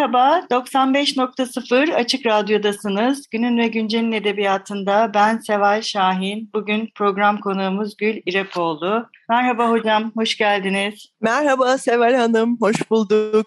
Merhaba, 95.0 Açık Radyo'dasınız. Günün ve Güncel'in edebiyatında ben Seval Şahin. Bugün program konuğumuz Gül İrepoğlu. Merhaba hocam, hoş geldiniz. Merhaba Seval Hanım, hoş bulduk.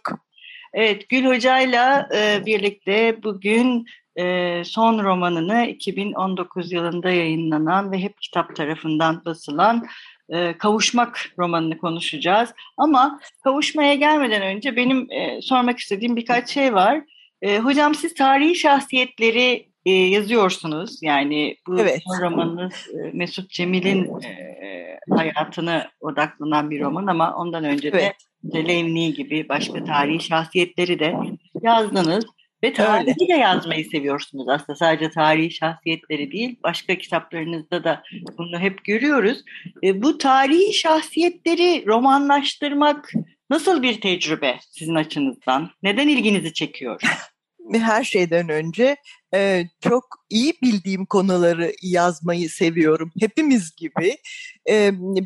Evet, Gül Hoca'yla e, birlikte bugün e, son romanını 2019 yılında yayınlanan ve hep kitap tarafından basılan e, Kavuşmak romanını konuşacağız. Ama kavuşmaya gelmeden önce benim e, sormak istediğim birkaç şey var. E, hocam siz tarihi şahsiyetleri e, yazıyorsunuz. Yani bu evet. romanınız Mesut Cemil'in e, hayatına odaklanan bir roman ama ondan önce evet. de Levni gibi başka tarihi şahsiyetleri de yazdınız. Ve tarihi de yazmayı seviyorsunuz aslında. Sadece tarihi şahsiyetleri değil, başka kitaplarınızda da bunu hep görüyoruz. E, bu tarihi şahsiyetleri romanlaştırmak nasıl bir tecrübe sizin açınızdan? Neden ilginizi çekiyor? Her şeyden önce e, çok iyi bildiğim konuları yazmayı seviyorum. Hepimiz gibi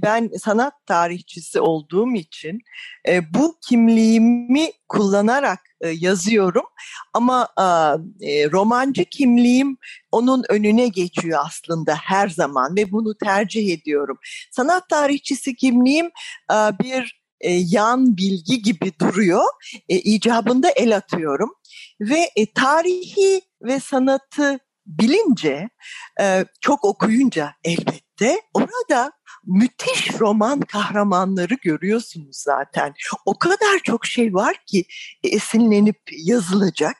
ben sanat tarihçisi olduğum için bu kimliğimi kullanarak yazıyorum. Ama romancı kimliğim onun önüne geçiyor aslında her zaman ve bunu tercih ediyorum. Sanat tarihçisi kimliğim bir yan bilgi gibi duruyor. E, icabında el atıyorum ve tarihi ve sanatı bilince, e, çok okuyunca elbette orada müthiş roman kahramanları görüyorsunuz zaten. O kadar çok şey var ki esinlenip yazılacak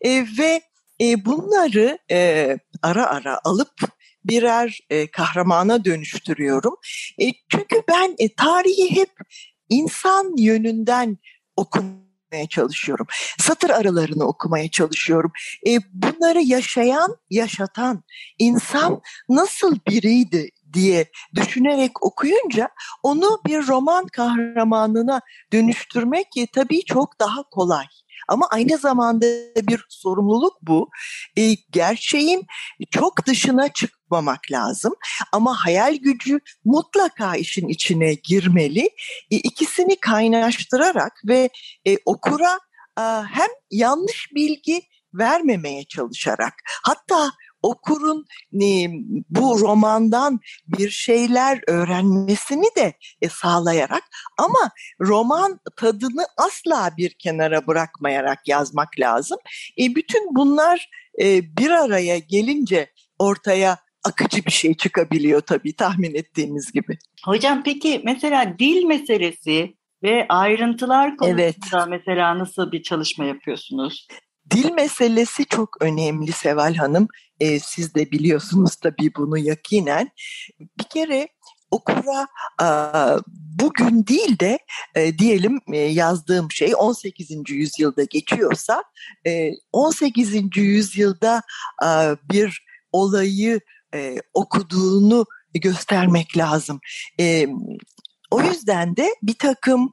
e, ve e, bunları ara ara alıp birer kahramana dönüştürüyorum. Çünkü ben e, tarihi hep insan yönünden okumaya çalışıyorum. Satır aralarını okumaya çalışıyorum. E, bunları yaşayan, yaşatan insan nasıl biriydi diye düşünerek okuyunca onu bir roman kahramanına dönüştürmek e, tabii çok daha kolay. Ama aynı zamanda bir sorumluluk bu. E, gerçeğin çok dışına çıkmamak lazım. Ama hayal gücü mutlaka işin içine girmeli. E, ikisini kaynaştırarak ve e, okura e, hem yanlış bilgi vermemeye çalışarak hatta okurun bu romandan bir şeyler öğrenmesini de e, sağlayarak ama roman tadını asla bir kenara bırakmayarak yazmak lazım. E, bütün bunlar e, bir araya gelince ortaya akıcı bir şey çıkabiliyor tabii tahmin ettiğimiz gibi. Hocam peki mesela dil meselesi ve ayrıntılar konusunda evet. mesela nasıl bir çalışma yapıyorsunuz? Dil meselesi çok önemli Seval Hanım. E, siz de biliyorsunuz tabii bunu yakinen. Bir kere okura bugün değil de e, diyelim e, yazdığım şey 18. yüzyılda geçiyorsa e, 18. yüzyılda e, bir olayı okuduğunu göstermek lazım. O yüzden de bir takım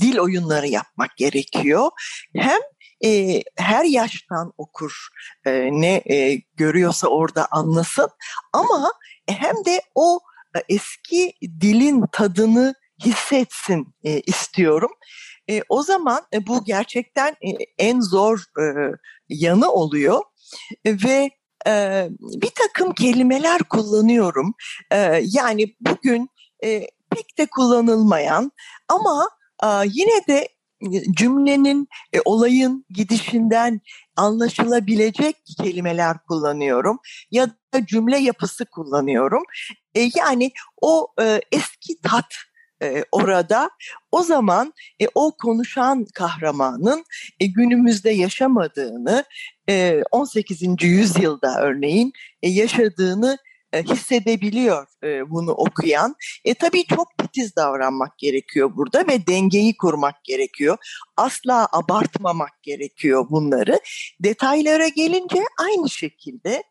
dil oyunları yapmak gerekiyor. Hem e, her yaştan okur e, ne e, görüyorsa orada anlasın ama hem de o e, eski dilin tadını hissetsin e, istiyorum. E, o zaman e, bu gerçekten e, en zor e, yanı oluyor e, ve e, bir takım kelimeler kullanıyorum. E, yani bugün e, pek de kullanılmayan ama e, yine de cümlenin, e, olayın gidişinden anlaşılabilecek kelimeler kullanıyorum ya da cümle yapısı kullanıyorum. E, yani o e, eski tat e, orada o zaman e, o konuşan kahramanın e, günümüzde yaşamadığını e, 18. yüzyılda örneğin e, yaşadığını e, hissedebiliyor e, bunu okuyan. E tabii çok titiz davranmak gerekiyor burada ve dengeyi kurmak gerekiyor. Asla abartmamak gerekiyor bunları. Detaylara gelince aynı şekilde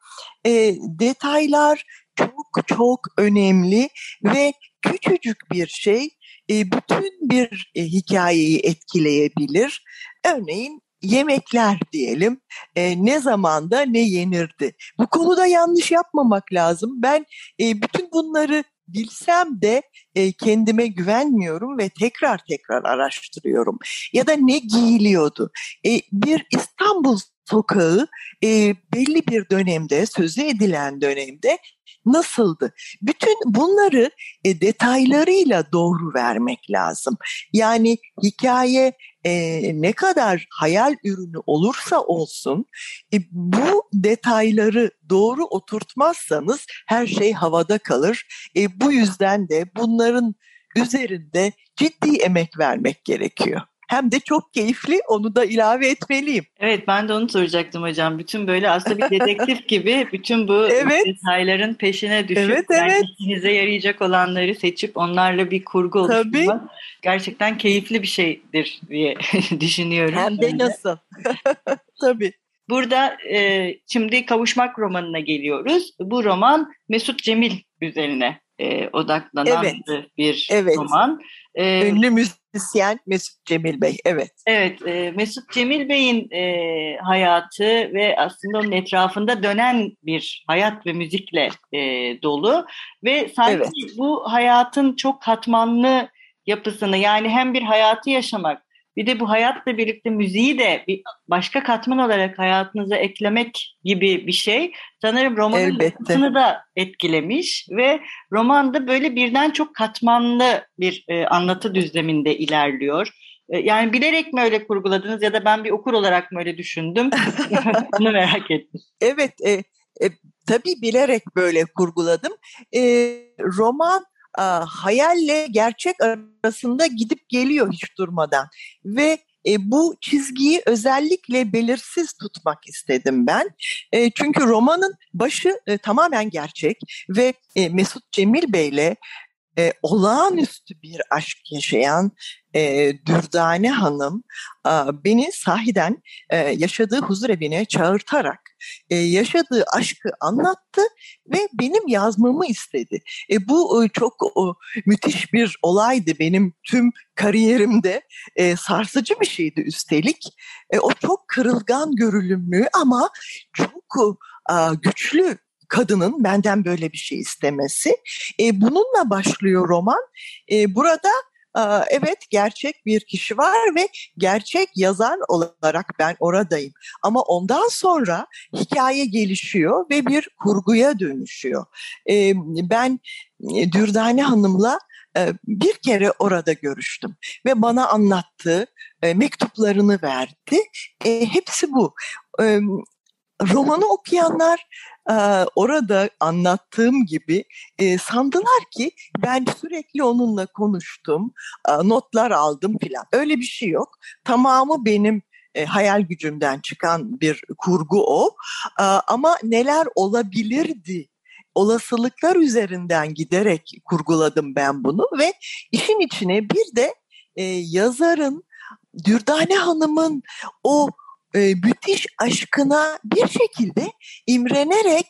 e, detaylar çok çok önemli ve küçücük bir şey e, bütün bir hikayeyi etkileyebilir. Örneğin yemekler diyelim e, ne zamanda ne yenirdi. Bu konuda yanlış yapmamak lazım. Ben e, bütün bunları bilsem de e, kendime güvenmiyorum ve tekrar tekrar araştırıyorum. Ya da ne giyiliyordu? E, bir İstanbul sokağı e, belli bir dönemde, sözü edilen dönemde nasıldı? Bütün bunları e, detaylarıyla doğru vermek lazım. Yani hikaye e, ne kadar hayal ürünü olursa olsun e, bu detayları doğru oturtmazsanız her şey havada kalır. E, bu yüzden de bunların üzerinde ciddi emek vermek gerekiyor hem de çok keyifli onu da ilave etmeliyim. Evet ben de onu soracaktım hocam. Bütün böyle aslında bir dedektif gibi bütün bu evet. detayların peşine düşüp evet, evet. işinize yarayacak olanları seçip onlarla bir kurgu oluşturmak Tabii. gerçekten keyifli bir şeydir diye düşünüyorum. Hem de nasıl? Tabii. Burada e, şimdi Kavuşmak romanına geliyoruz. Bu roman Mesut Cemil üzerine e, odaklanan evet. bir evet. roman. E, Ünlü müzisyen Mesut Cemil Bey, evet. Evet, e, Mesut Cemil Bey'in e, hayatı ve aslında onun etrafında dönen bir hayat ve müzikle e, dolu. Ve sanki evet. bu hayatın çok katmanlı yapısını yani hem bir hayatı yaşamak bir de bu hayatla birlikte müziği de bir başka katman olarak hayatınıza eklemek gibi bir şey. Sanırım romanın yapısını da etkilemiş ve romanda böyle birden çok katmanlı bir e, anlatı düzleminde ilerliyor. E, yani bilerek mi öyle kurguladınız ya da ben bir okur olarak mı öyle düşündüm? Bunu merak ettim. Evet, e, e, tabii bilerek böyle kurguladım. E, roman hayalle gerçek arasında gidip geliyor hiç durmadan. Ve e, bu çizgiyi özellikle belirsiz tutmak istedim ben. E, çünkü romanın başı e, tamamen gerçek ve e, Mesut Cemil Bey'le e, olağanüstü bir aşk yaşayan e, Dürdane Hanım e, beni sahiden e, yaşadığı huzur evine çağırtarak e, yaşadığı aşkı anlattı ve benim yazmamı istedi. E, bu e, çok o, müthiş bir olaydı benim tüm kariyerimde. E, sarsıcı bir şeydi üstelik. E, o çok kırılgan görülümlü ama çok e, güçlü kadının benden böyle bir şey istemesi. E, bununla başlıyor roman. E, burada evet gerçek bir kişi var ve gerçek yazar olarak ben oradayım. Ama ondan sonra hikaye gelişiyor ve bir kurguya dönüşüyor. Ben Dürdane Hanım'la bir kere orada görüştüm ve bana anlattığı mektuplarını verdi. Hepsi bu. Romanı okuyanlar orada anlattığım gibi sandılar ki ben sürekli onunla konuştum, notlar aldım filan. Öyle bir şey yok. Tamamı benim hayal gücümden çıkan bir kurgu o. Ama neler olabilirdi olasılıklar üzerinden giderek kurguladım ben bunu ve işin içine bir de e, yazarın Dürdane Hanım'ın o e, müthiş aşkına bir şekilde imrenerek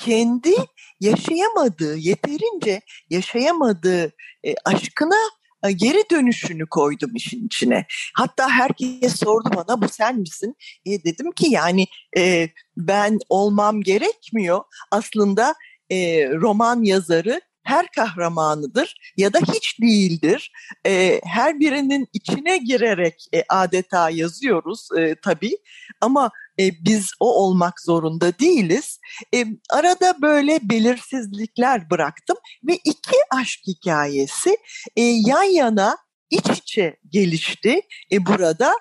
kendi yaşayamadığı, yeterince yaşayamadığı e, aşkına e, geri dönüşünü koydum işin içine. Hatta herkes sordu bana bu sen misin? E, dedim ki yani e, ben olmam gerekmiyor. Aslında e, roman yazarı her kahramanıdır ya da hiç değildir. E, her birinin içine girerek e, adeta yazıyoruz e, tabii ama e, biz o olmak zorunda değiliz. E, arada böyle belirsizlikler bıraktım ve iki aşk hikayesi e, yan yana iç içe gelişti e, burada.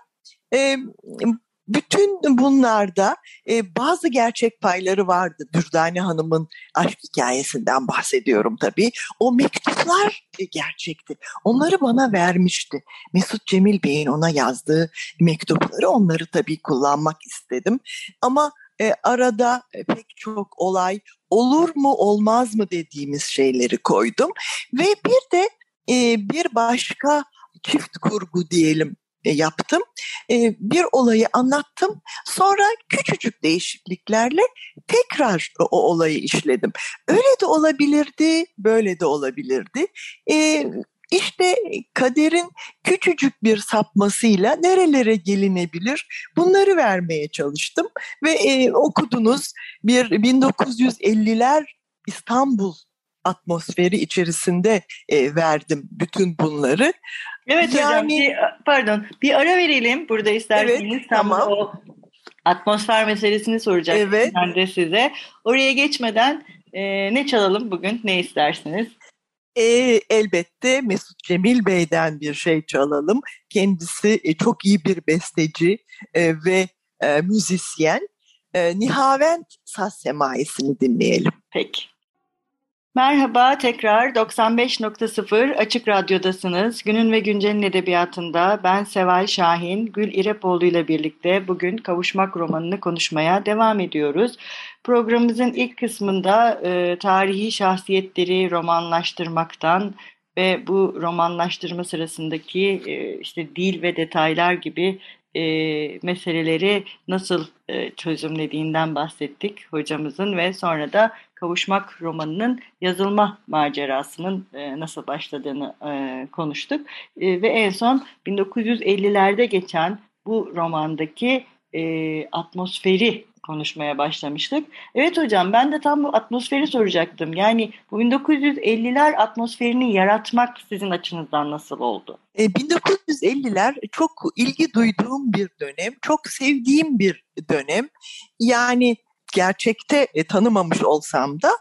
E, bütün bunlarda e, bazı gerçek payları vardı. Dürdane Hanım'ın aşk hikayesinden bahsediyorum tabii. O mektuplar e, gerçekti. Onları bana vermişti. Mesut Cemil Bey'in ona yazdığı mektupları onları tabii kullanmak istedim. Ama e, arada e, pek çok olay olur mu olmaz mı dediğimiz şeyleri koydum ve bir de e, bir başka çift kurgu diyelim yaptım. E, bir olayı anlattım. Sonra küçücük değişikliklerle tekrar o olayı işledim. Öyle de olabilirdi, böyle de olabilirdi. E, işte kaderin küçücük bir sapmasıyla nerelere gelinebilir bunları vermeye çalıştım ve e, okudunuz bir 1950'ler İstanbul atmosferi içerisinde e, verdim bütün bunları. Evet yani, hocam bir, pardon bir ara verelim burada isterseniz. Evet, tamam. O atmosfer meselesini soracaktım evet. ben de size. Oraya geçmeden e, ne çalalım bugün ne istersiniz? E, elbette Mesut Cemil Bey'den bir şey çalalım. Kendisi e, çok iyi bir besteci e, ve e, müzisyen. E, Nihavent Saz Semaisini dinleyelim. Peki. Merhaba tekrar 95.0 Açık Radyo'dasınız. Günün ve Güncel'in edebiyatında ben Seval Şahin, Gül İrepoğlu ile birlikte bugün Kavuşmak romanını konuşmaya devam ediyoruz. Programımızın ilk kısmında e, tarihi şahsiyetleri romanlaştırmaktan ve bu romanlaştırma sırasındaki e, işte dil ve detaylar gibi e, meseleleri nasıl e, çözümlediğinden bahsettik hocamızın ve sonra da Kavuşmak romanının yazılma macerasının e, nasıl başladığını e, konuştuk. E, ve en son 1950'lerde geçen bu romandaki e, atmosferi konuşmaya başlamıştık. Evet hocam ben de tam bu atmosferi soracaktım. Yani bu 1950'ler atmosferini yaratmak sizin açınızdan nasıl oldu? 1950'ler e, çok ilgi duyduğum bir dönem, çok sevdiğim bir dönem. Yani gerçekte e, tanımamış olsam da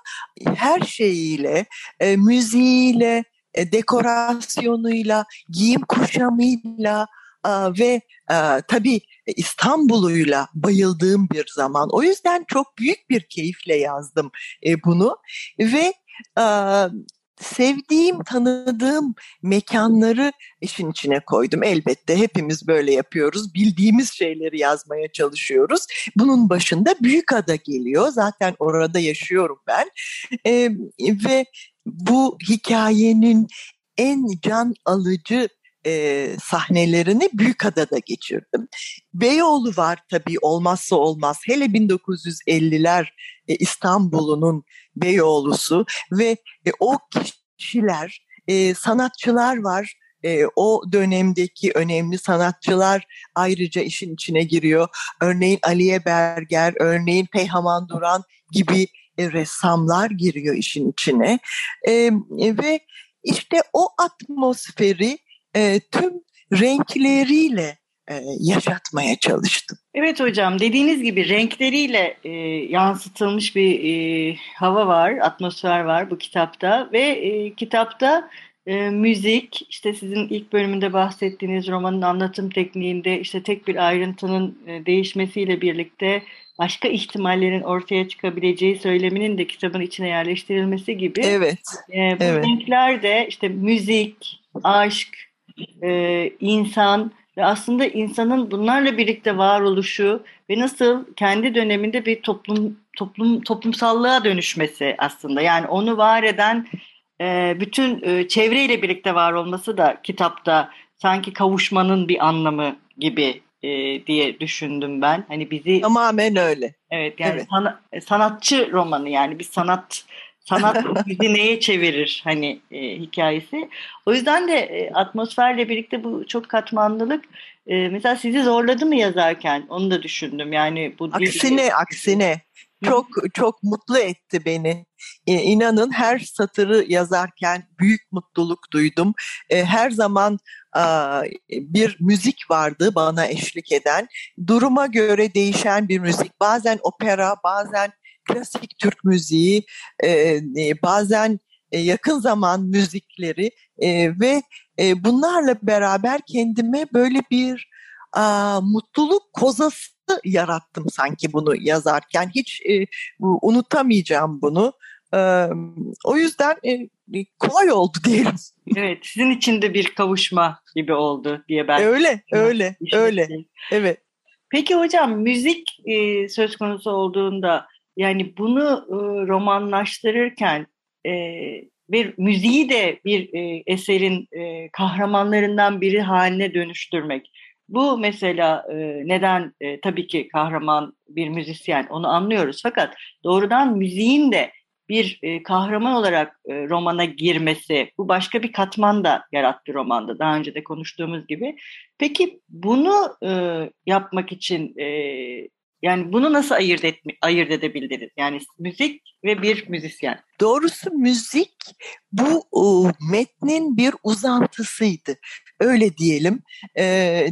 her şeyiyle, e, müziğiyle, e, dekorasyonuyla, giyim kuşamıyla e, ve e, tabii İstanbul'uyla bayıldığım bir zaman. O yüzden çok büyük bir keyifle yazdım e, bunu ve e, sevdiğim, tanıdığım mekanları işin içine koydum. Elbette hepimiz böyle yapıyoruz. Bildiğimiz şeyleri yazmaya çalışıyoruz. Bunun başında Büyükada geliyor. Zaten orada yaşıyorum ben. Ee, ve bu hikayenin en can alıcı e, sahnelerini Büyükada'da geçirdim. Beyoğlu var tabii olmazsa olmaz. Hele 1950'ler e, İstanbul'un Beyoğlu'su ve e, o kişiler, e, sanatçılar var. E, o dönemdeki önemli sanatçılar ayrıca işin içine giriyor. Örneğin Aliye Berger, örneğin Peyhaman Duran gibi e, ressamlar giriyor işin içine. E, ve işte o atmosferi e, tüm renkleriyle e, yaşatmaya çalıştım. Evet hocam dediğiniz gibi renkleriyle e, yansıtılmış bir e, hava var, atmosfer var bu kitapta ve e, kitapta e, müzik işte sizin ilk bölümünde bahsettiğiniz romanın anlatım tekniğinde işte tek bir ayrıntının e, değişmesiyle birlikte başka ihtimallerin ortaya çıkabileceği söyleminin de kitabın içine yerleştirilmesi gibi. Evet. E, bu evet. renkler de işte müzik, aşk, e, insan ve aslında insanın bunlarla birlikte varoluşu ve nasıl kendi döneminde bir toplum toplum toplumsallığa dönüşmesi aslında yani onu var eden e, bütün e, çevreyle birlikte var olması da kitapta sanki kavuşmanın bir anlamı gibi e, diye düşündüm ben. Hani bizi tamamen öyle. Evet yani evet. Sana, sanatçı romanı yani bir sanat sanat bizi neye çevirir hani e, hikayesi. O yüzden de e, atmosferle birlikte bu çok katmanlılık e, mesela sizi zorladı mı yazarken onu da düşündüm. Yani bu aksine değil, aksine çok çok mutlu etti beni. İnanın her satırı yazarken büyük mutluluk duydum. E, her zaman bir müzik vardı bana eşlik eden. Duruma göre değişen bir müzik. Bazen opera, bazen klasik Türk müziği, e, e, bazen e, yakın zaman müzikleri e, ve e, bunlarla beraber kendime böyle bir a, mutluluk kozası yarattım sanki bunu yazarken. Hiç e, unutamayacağım bunu. E, o yüzden e, kolay oldu diyelim. Evet, sizin için de bir kavuşma gibi oldu diye ben. Öyle, öyle, öyle. Evet. Peki hocam müzik e, söz konusu olduğunda yani bunu e, romanlaştırırken e, bir müziği de bir e, eserin e, kahramanlarından biri haline dönüştürmek. Bu mesela e, neden e, tabii ki kahraman bir müzisyen onu anlıyoruz fakat doğrudan müziğin de bir e, kahraman olarak e, romana girmesi bu başka bir katman da yarattı romanda daha önce de konuştuğumuz gibi. Peki bunu e, yapmak için e, yani bunu nasıl ayırt, etme, ayırt edebildiniz? Yani müzik ve bir müzisyen. Doğrusu müzik bu o, metnin bir uzantısıydı. Öyle diyelim. Ee,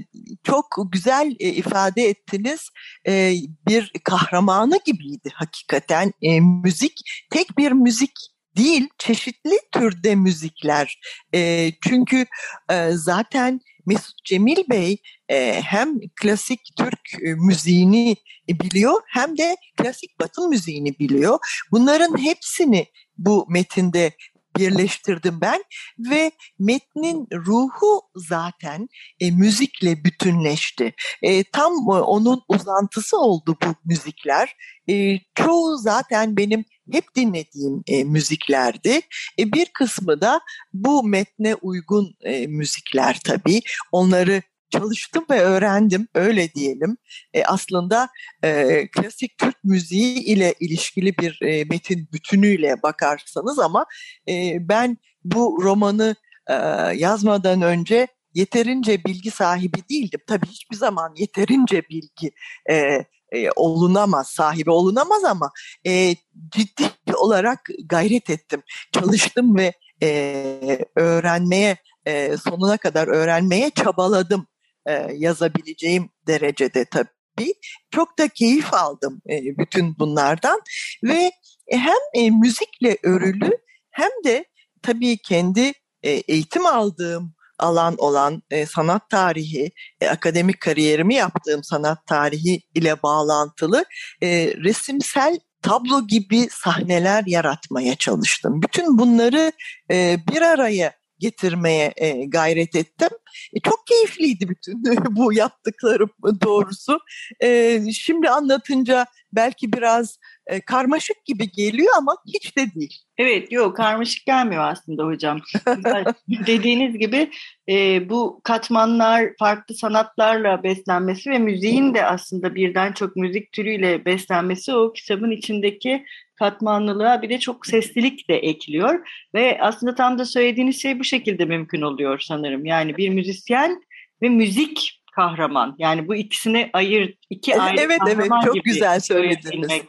çok güzel e, ifade ettiniz. Ee, bir kahramanı gibiydi hakikaten. Ee, müzik tek bir müzik değil, çeşitli türde müzikler. E, çünkü e, zaten Mesut Cemil Bey e, hem klasik Türk e, müziğini biliyor hem de klasik Batı müziğini biliyor. Bunların hepsini bu metinde birleştirdim ben ve metnin ruhu zaten e, müzikle bütünleşti. E, tam e, onun uzantısı oldu bu müzikler. E, çoğu zaten benim hep dinlediğim e, müziklerdi. E, bir kısmı da bu metne uygun e, müzikler tabii. Onları çalıştım ve öğrendim öyle diyelim. E, aslında e, klasik Türk müziği ile ilişkili bir e, metin bütünüyle bakarsanız ama e, ben bu romanı e, yazmadan önce yeterince bilgi sahibi değildim. Tabii hiçbir zaman yeterince bilgi e, e, olunamaz, sahibi olunamaz ama e, ciddi olarak gayret ettim. Çalıştım ve e, öğrenmeye, e, sonuna kadar öğrenmeye çabaladım e, yazabileceğim derecede tabii. Çok da keyif aldım e, bütün bunlardan ve hem e, müzikle örülü hem de tabii kendi e, eğitim aldığım alan olan e, sanat tarihi, e, akademik kariyerimi yaptığım sanat tarihi ile bağlantılı e, resimsel tablo gibi sahneler yaratmaya çalıştım. Bütün bunları e, bir araya getirmeye e, gayret ettim. E, çok keyifliydi bütün bu yaptıklarım doğrusu. E, şimdi anlatınca belki biraz e, karmaşık gibi geliyor ama hiç de değil. Evet, yok karmaşık gelmiyor aslında hocam. Dediğiniz gibi e, bu katmanlar farklı sanatlarla beslenmesi ve müziğin de aslında birden çok müzik türüyle beslenmesi o kitabın içindeki katmanlılığa bir de çok seslilik de ekliyor ve aslında tam da söylediğiniz şey bu şekilde mümkün oluyor sanırım. Yani bir müzisyen ve müzik kahraman. Yani bu ikisini ayır iki ayrı evet, kahraman evet, çok gibi güzel söylediniz.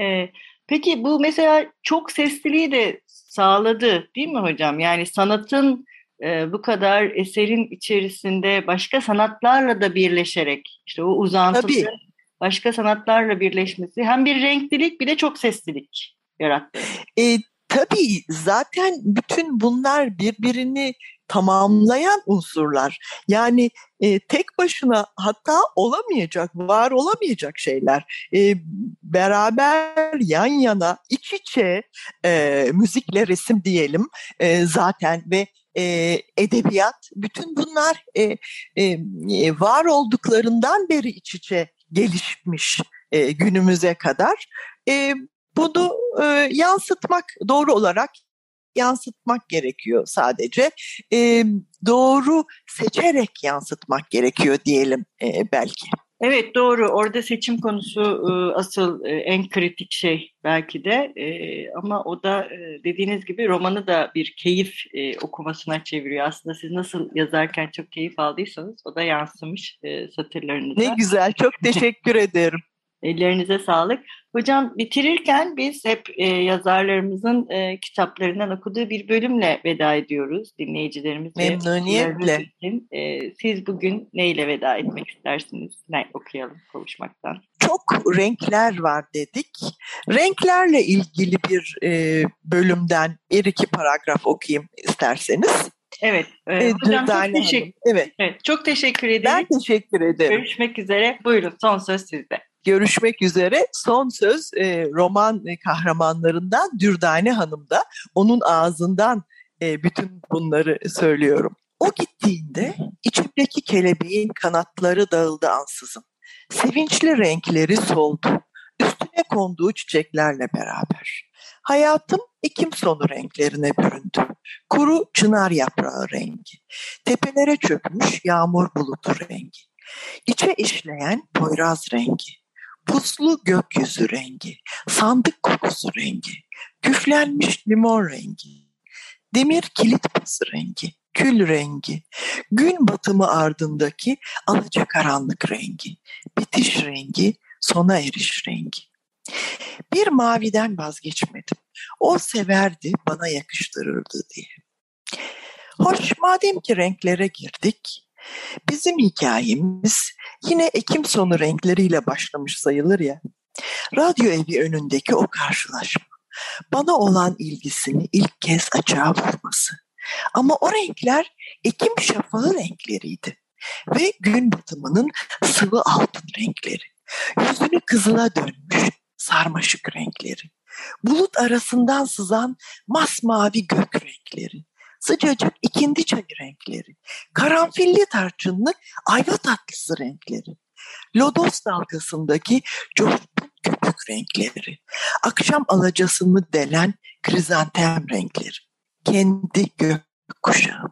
Ee, peki bu mesela çok sesliliği de sağladı değil mi hocam? Yani sanatın e, bu kadar eserin içerisinde başka sanatlarla da birleşerek işte o uzantılı başka sanatlarla birleşmesi hem bir renklilik bir de çok seslilik yarattı. E, tabii zaten bütün bunlar birbirini tamamlayan unsurlar. Yani e, tek başına hatta olamayacak, var olamayacak şeyler. E, beraber yan yana, iç içe e, müzikle resim diyelim e, zaten ve e, edebiyat, bütün bunlar e, e, var olduklarından beri iç içe gelişmiş e, günümüze kadar. E, bunu e, yansıtmak doğru olarak yansıtmak gerekiyor sadece. E, doğru seçerek yansıtmak gerekiyor diyelim e, belki. Evet doğru. Orada seçim konusu e, asıl e, en kritik şey belki de. E, ama o da dediğiniz gibi romanı da bir keyif okumasına çeviriyor. Aslında siz nasıl yazarken çok keyif aldıysanız o da yansımış satırlarınıza. Ne güzel. Çok teşekkür ederim. Ellerinize sağlık. Hocam bitirirken biz hep e, yazarlarımızın e, kitaplarından okuduğu bir bölümle veda ediyoruz dinleyicilerimiz. Memnuniyetle. Için. E, siz bugün neyle veda etmek istersiniz? Ne okuyalım konuşmaktan? Çok renkler var dedik. Renklerle ilgili bir e, bölümden bir iki paragraf okuyayım isterseniz. Evet. E, hocam çok teşekkür, evet. evet. Çok teşekkür ederim. Ben teşekkür ederim. Görüşmek üzere. Buyurun son söz sizde görüşmek üzere. Son söz e, roman kahramanlarından Dürdane Hanım'da. Onun ağzından e, bütün bunları söylüyorum. O gittiğinde içimdeki kelebeğin kanatları dağıldı ansızın. Sevinçli renkleri soldu. Üstüne konduğu çiçeklerle beraber. Hayatım Ekim sonu renklerine büründü. Kuru çınar yaprağı rengi. Tepelere çökmüş yağmur bulutu rengi. İçe işleyen poyraz rengi. Puslu gökyüzü rengi. Sandık kokusu rengi. Küflenmiş limon rengi. Demir kilit pası rengi. Kül rengi. Gün batımı ardındaki alacakaranlık rengi. Bitiş rengi. Sona eriş rengi. Bir maviden vazgeçmedim. O severdi, bana yakıştırırdı diye. Hoş madem ki renklere girdik, bizim hikayemiz yine Ekim sonu renkleriyle başlamış sayılır ya. Radyo evi önündeki o karşılaşma, bana olan ilgisini ilk kez açığa vurması. Ama o renkler Ekim şafağı renkleriydi ve gün batımının sıvı altın renkleri. Yüzünü kızıla dönmüş sarmaşık renkleri bulut arasından sızan masmavi gök renkleri, sıcacık ikindi çayı renkleri, karanfilli tarçınlı ayva tatlısı renkleri, lodos dalgasındaki coşkun köpük renkleri, akşam alacasını delen krizantem renkleri, kendi gök kuşağı.